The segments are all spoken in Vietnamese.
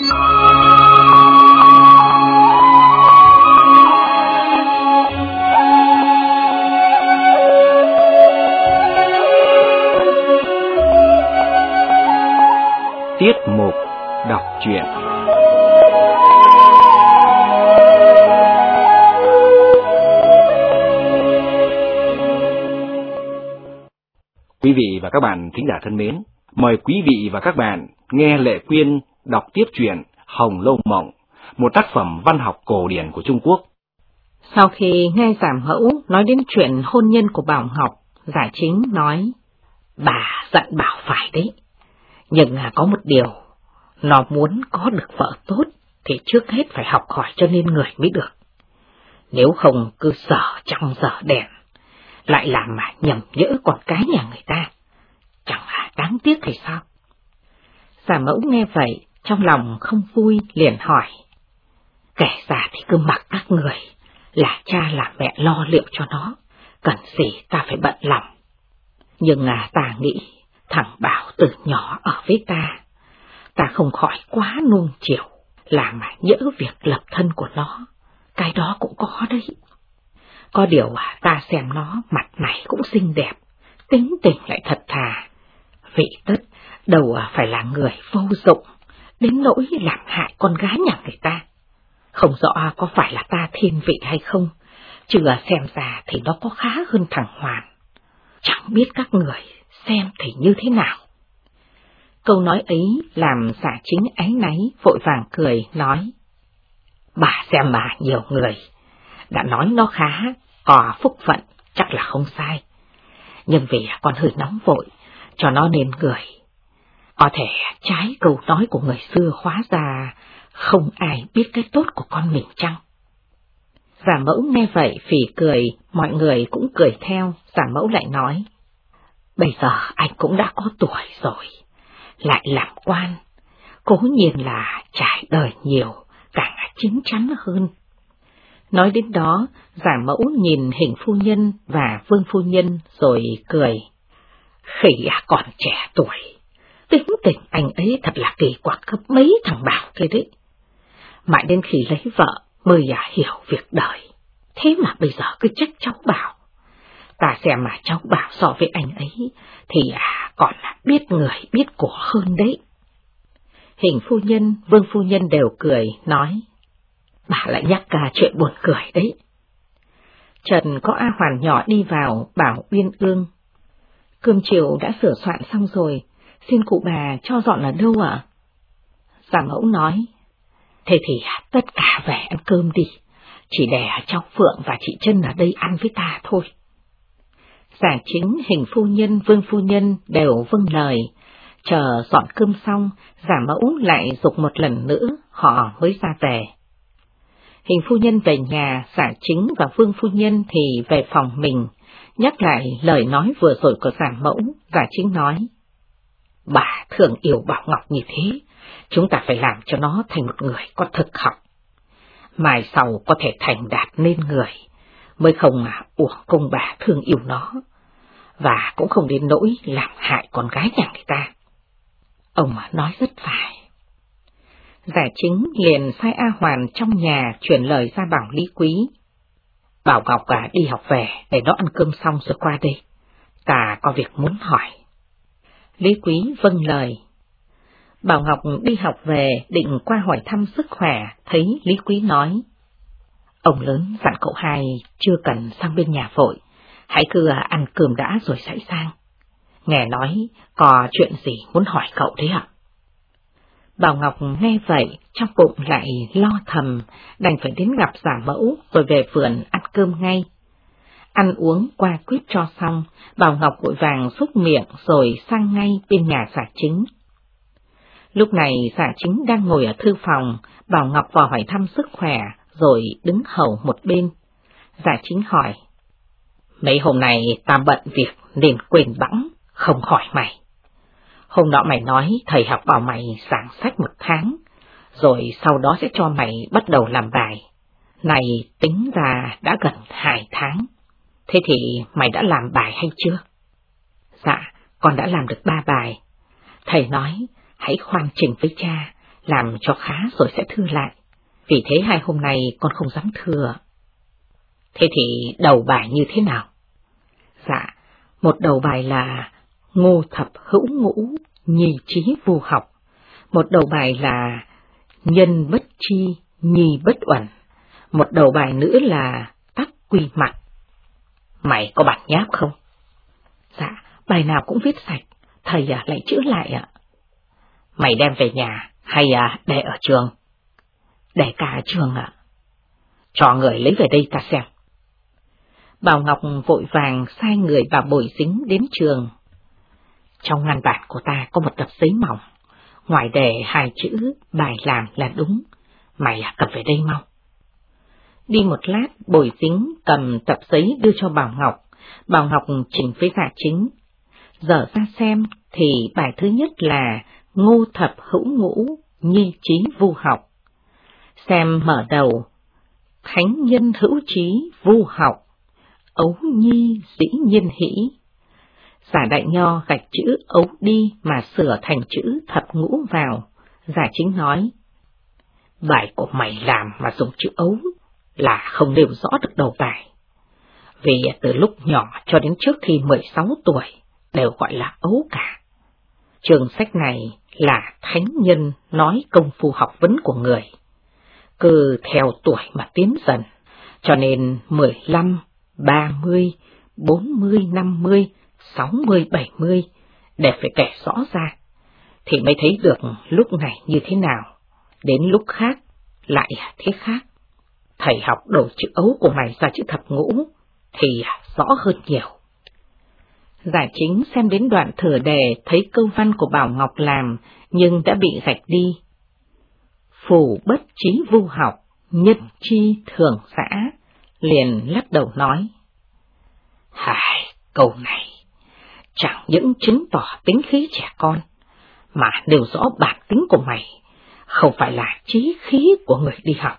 Tiết mục đọc truyện. Quý vị và các bạn thính giả thân mến, mời quý vị và các bạn nghe Lệ Quyên đọc tiếp truyện Hồng Lâu Mộng, một tác phẩm văn học cổ điển của Trung Quốc. Sau khi nghe giảm hữu nói đến chuyện hôn nhân của Bảo Ngọc, giải chính nói, bà giận Bảo phải đấy, nhưng có một điều, nó muốn có được vợ tốt thì trước hết phải học hỏi cho nên người mới được. Nếu không cứ sở trong giờ đèn, lại làm mà nhầm nhỡ con cái nhà người ta, chẳng là đáng tiếc thì sao? Giả mẫu nghe vậy, trong lòng không vui liền hỏi. Kẻ già thì cứ mặc các người, là cha là mẹ lo liệu cho nó, cần gì ta phải bận lòng. Nhưng à ta nghĩ, thằng Bảo từ nhỏ ở với ta, ta không khỏi quá nuông chiều, làm mà nhỡ việc lập thân của nó, cái đó cũng có đấy. Có điều à, ta xem nó mặt mày cũng xinh đẹp, tính tình lại thật thà. Vị tất, đầu à, phải là người vô dụng, đến nỗi làm hại con gái nhà người ta. Không rõ có phải là ta thiên vị hay không, chứ xem ra thì nó có khá hơn thằng Hoàn. Chẳng biết các người xem thì như thế nào. Câu nói ấy làm giả chính ái náy vội vàng cười, nói. Bà xem bà nhiều người, đã nói nó khá, có phúc phận, chắc là không sai. Nhưng vì con hơi nóng vội, cho nó nên người. Có thể trái câu nói của người xưa hóa ra, không ai biết cái tốt của con mình chăng? Giả mẫu nghe vậy phỉ cười, mọi người cũng cười theo, giả mẫu lại nói. Bây giờ anh cũng đã có tuổi rồi, lại làm quan, cố nhiên là trải đời nhiều, càng chín chắn hơn. Nói đến đó, giả mẫu nhìn hình phu nhân và vương phu nhân rồi cười. Khỉ à còn trẻ tuổi, tính tình anh ấy thật là kỳ quặc gấp mấy thằng bảo kia đấy. Mãi đến khi lấy vợ mới à hiểu việc đời, thế mà bây giờ cứ trách cháu bảo. Ta xem mà cháu bảo so với anh ấy, thì à còn là biết người biết của hơn đấy. Hình phu nhân, vương phu nhân đều cười, nói bà lại nhắc cả chuyện buồn cười đấy. Trần có A Hoàn nhỏ đi vào bảo Uyên Ương. Cơm chiều đã sửa soạn xong rồi, xin cụ bà cho dọn ở đâu ạ? À? Giả mẫu nói, thế thì tất cả về ăn cơm đi, chỉ để cháu Phượng và chị Trân ở đây ăn với ta thôi. Giả chính hình phu nhân vương phu nhân đều vâng lời, chờ dọn cơm xong, giả mẫu lại dục một lần nữa, họ mới ra về. Hình phu nhân về nhà, giả chính và vương phu nhân thì về phòng mình, nhắc lại lời nói vừa rồi của giả mẫu, giả chính nói. Bà thường yêu Bảo Ngọc như thế, chúng ta phải làm cho nó thành một người có thực học. Mai sau có thể thành đạt nên người, mới không mà uổng công bà thương yêu nó, và cũng không đến nỗi làm hại con gái nhà người ta. Ông nói rất phải. Giải chính liền sai A Hoàn trong nhà chuyển lời ra bảo Lý Quý. Bảo Ngọc à đi học về để nó ăn cơm xong rồi qua đây. Ta có việc muốn hỏi. Lý Quý vâng lời. Bảo Ngọc đi học về định qua hỏi thăm sức khỏe, thấy Lý Quý nói. Ông lớn dặn cậu hai chưa cần sang bên nhà vội, hãy cứ à, ăn cơm đã rồi sẵn sang. Nghe nói có chuyện gì muốn hỏi cậu đấy ạ? Bảo Ngọc nghe vậy, trong bụng lại lo thầm, đành phải đến gặp giả mẫu rồi về vườn ăn cơm ngay. Ăn uống qua quyết cho xong, Bảo Ngọc vội vàng xúc miệng rồi sang ngay bên nhà giả chính. Lúc này giả chính đang ngồi ở thư phòng, Bảo Ngọc vào hỏi thăm sức khỏe, rồi đứng hầu một bên. Giả chính hỏi, Mấy hôm nay ta bận việc nên quên bẵng, không hỏi mày. Hôm nọ mày nói thầy học bảo mày giảng sách một tháng, rồi sau đó sẽ cho mày bắt đầu làm bài. Này tính ra đã gần hai tháng. Thế thì mày đã làm bài hay chưa? Dạ, con đã làm được ba bài. Thầy nói, hãy khoan trình với cha, làm cho khá rồi sẽ thư lại, vì thế hai hôm nay con không dám thừa. Thế thì đầu bài như thế nào? Dạ, một đầu bài là ngô thập hữu ngũ, nhì trí vô học. Một đầu bài là nhân bất chi, nhì bất uẩn. Một đầu bài nữa là tắc quy mặt. Mày có bạch nháp không? Dạ, bài nào cũng viết sạch, thầy à, lại chữa lại ạ. Mày đem về nhà hay à, để ở trường? Để cả trường ạ. Cho người lấy về đây ta xem. Bảo Ngọc vội vàng sai người và bồi dính đến trường. Trong ngăn bản của ta có một tập giấy mỏng, ngoài đề hai chữ bài làm là đúng, mày à, cầm về đây mau. Đi một lát, bồi dính cầm tập giấy đưa cho Bảo Ngọc, Bảo Ngọc chỉnh với giả chính. Giờ ra xem thì bài thứ nhất là Ngô Thập Hữu Ngũ, Nhi Trí Vu Học. Xem mở đầu, Thánh Nhân Hữu Trí Vu Học, Ấu Nhi Dĩ Nhiên Hỷ. Giả đại nho gạch chữ ấu đi mà sửa thành chữ thập ngũ vào, giả chính nói. Bài của mày làm mà dùng chữ ấu là không nêu rõ được đầu bài. Vì từ lúc nhỏ cho đến trước khi 16 tuổi đều gọi là ấu cả. Trường sách này là thánh nhân nói công phu học vấn của người. Cứ theo tuổi mà tiến dần, cho nên 15, 30, 40, 50, 60, 70 để phải kể rõ ra, thì mới thấy được lúc này như thế nào, đến lúc khác lại thế khác. Thầy học đổi chữ ấu của mày ra chữ thập ngũ thì rõ hơn nhiều. Giải chính xem đến đoạn thừa đề thấy câu văn của Bảo Ngọc làm nhưng đã bị gạch đi. Phủ bất trí vu học, nhân chi thường xã, liền lắc đầu nói. Hài, câu này chẳng những chứng tỏ tính khí trẻ con, mà đều rõ bản tính của mày, không phải là trí khí của người đi học.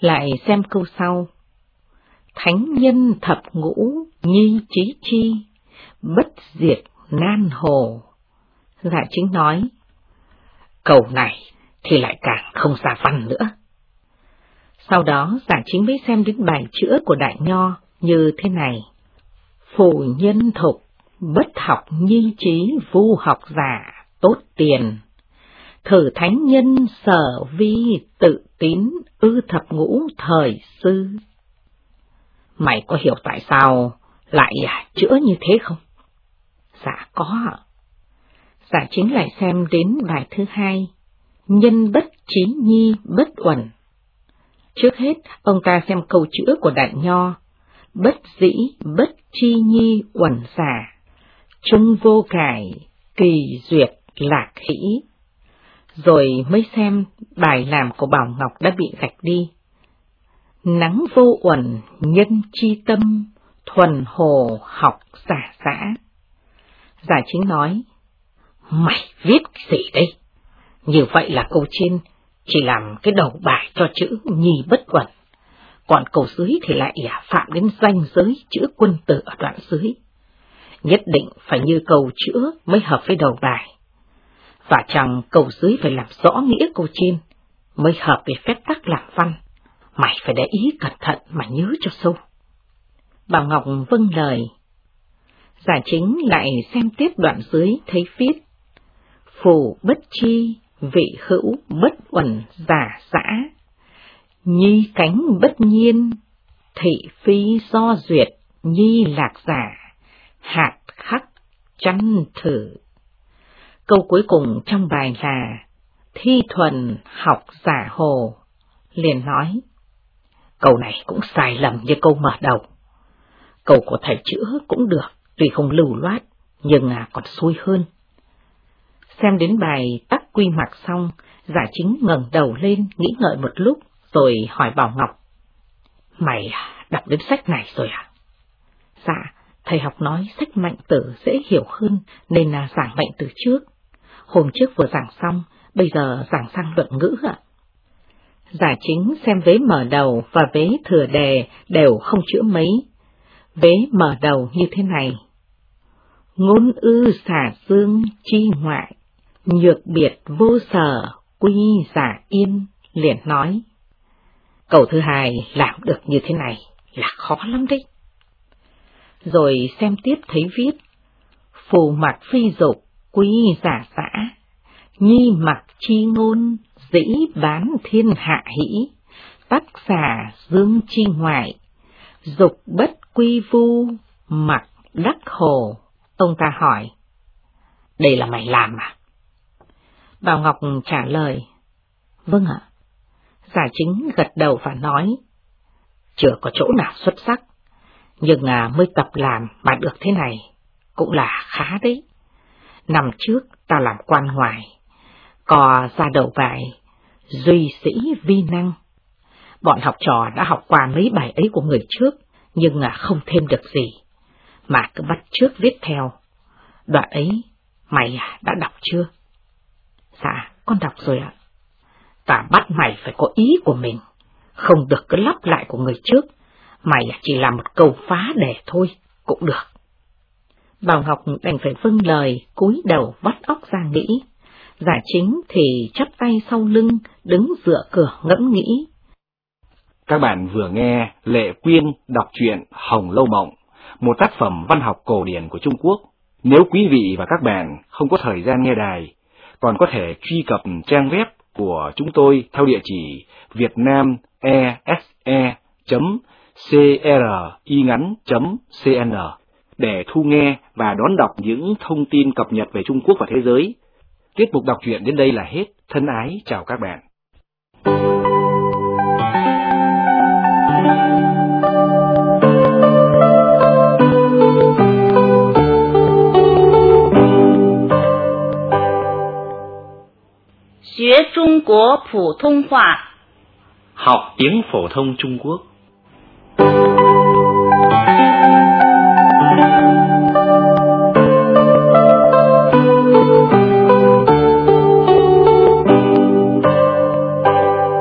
Lại xem câu sau. Thánh nhân thập ngũ, nhi trí chi, bất diệt nan hồ. Dạ chính nói, câu này thì lại càng không xa văn nữa. Sau đó giả chính mới xem đến bài chữa của Đại Nho như thế này. Phù nhân thục, bất học nhi trí vu học giả, tốt tiền. Thử thánh nhân sở vi tự tín ư thập ngũ thời sư. Mày có hiểu tại sao lại chữa như thế không? Dạ có ạ. Dạ chính lại xem đến bài thứ hai, nhân bất trí nhi bất uẩn. Trước hết, ông ta xem câu chữa của Đại Nho, bất dĩ bất chi nhi uẩn giả, trung vô cải, kỳ duyệt lạc hỷ. Rồi mới xem bài làm của Bảo Ngọc đã bị gạch đi. Nắng vô uẩn, nhân chi tâm, thuần hồ học giả giã. Giả chính nói, mày viết gì đây? Như vậy là câu trên chỉ làm cái đầu bài cho chữ nhi bất quẩn, còn câu dưới thì lại à, phạm đến danh giới chữ quân tử ở đoạn dưới. Nhất định phải như câu chữa mới hợp với đầu bài. Và chàng cầu dưới phải làm rõ nghĩa câu trên, mới hợp về phép tắc làm văn. Mày phải để ý cẩn thận mà nhớ cho sâu. bà Ngọc vâng lời. Giả chính lại xem tiếp đoạn dưới thấy viết. Phù bất chi, vị hữu bất uẩn giả giã. Nhi cánh bất nhiên, thị phi do duyệt, nhi lạc giả, hạt khắc chăn thử. Câu cuối cùng trong bài là Thi thuần học giả hồ, liền nói. Câu này cũng sai lầm như câu mở đầu. Câu của thầy chữa cũng được, tuy không lưu loát, nhưng à còn xui hơn. Xem đến bài tắc quy mặc xong, giả chính ngẩng đầu lên nghĩ ngợi một lúc, rồi hỏi Bảo Ngọc. Mày à, đọc đến sách này rồi à? Dạ, thầy học nói sách mạnh tử dễ hiểu hơn nên là giảng mạnh từ trước. Hôm trước vừa giảng xong, bây giờ giảng sang luận ngữ ạ. Giả chính xem vế mở đầu và vế thừa đề đều không chữa mấy. Vế mở đầu như thế này. Ngôn ư xả dương chi ngoại, nhược biệt vô sở, quy giả yên liền nói. Câu thứ hai làm được như thế này là khó lắm đấy. Rồi xem tiếp thấy viết, phù mặc phi dục, quy giả xã, nhi mặc chi ngôn, dĩ bán thiên hạ hỷ, tác xà dương chi ngoại, dục bất quy vu, mặc đắc hồ. Ông ta hỏi, đây là mày làm à? Bảo Ngọc trả lời, vâng ạ. Giả chính gật đầu và nói, chưa có chỗ nào xuất sắc, nhưng à, mới tập làm mà được thế này, cũng là khá đấy. Năm trước ta làm quan ngoài, cò ra đầu bài, duy sĩ vi năng. Bọn học trò đã học qua mấy bài ấy của người trước, nhưng à, không thêm được gì, mà cứ bắt trước viết theo. Đoạn ấy, mày đã đọc chưa? Dạ, con đọc rồi ạ. Ta bắt mày phải có ý của mình, không được cứ lắp lại của người trước, mày chỉ làm một câu phá đề thôi, cũng được. Bảo Ngọc đành phải vâng lời, cúi đầu vắt óc ra nghĩ. Giả chính thì chắp tay sau lưng, đứng dựa cửa ngẫm nghĩ. Các bạn vừa nghe Lệ Quyên đọc truyện Hồng Lâu Mộng, một tác phẩm văn học cổ điển của Trung Quốc. Nếu quý vị và các bạn không có thời gian nghe đài, còn có thể truy cập trang web của chúng tôi theo địa chỉ vietnamese.cringắn.cn để thu nghe và đón đọc những thông tin cập nhật về Trung Quốc và thế giới. Tiết mục đọc truyện đến đây là hết. Thân ái chào các bạn. Học tiếng phổ thông Trung Quốc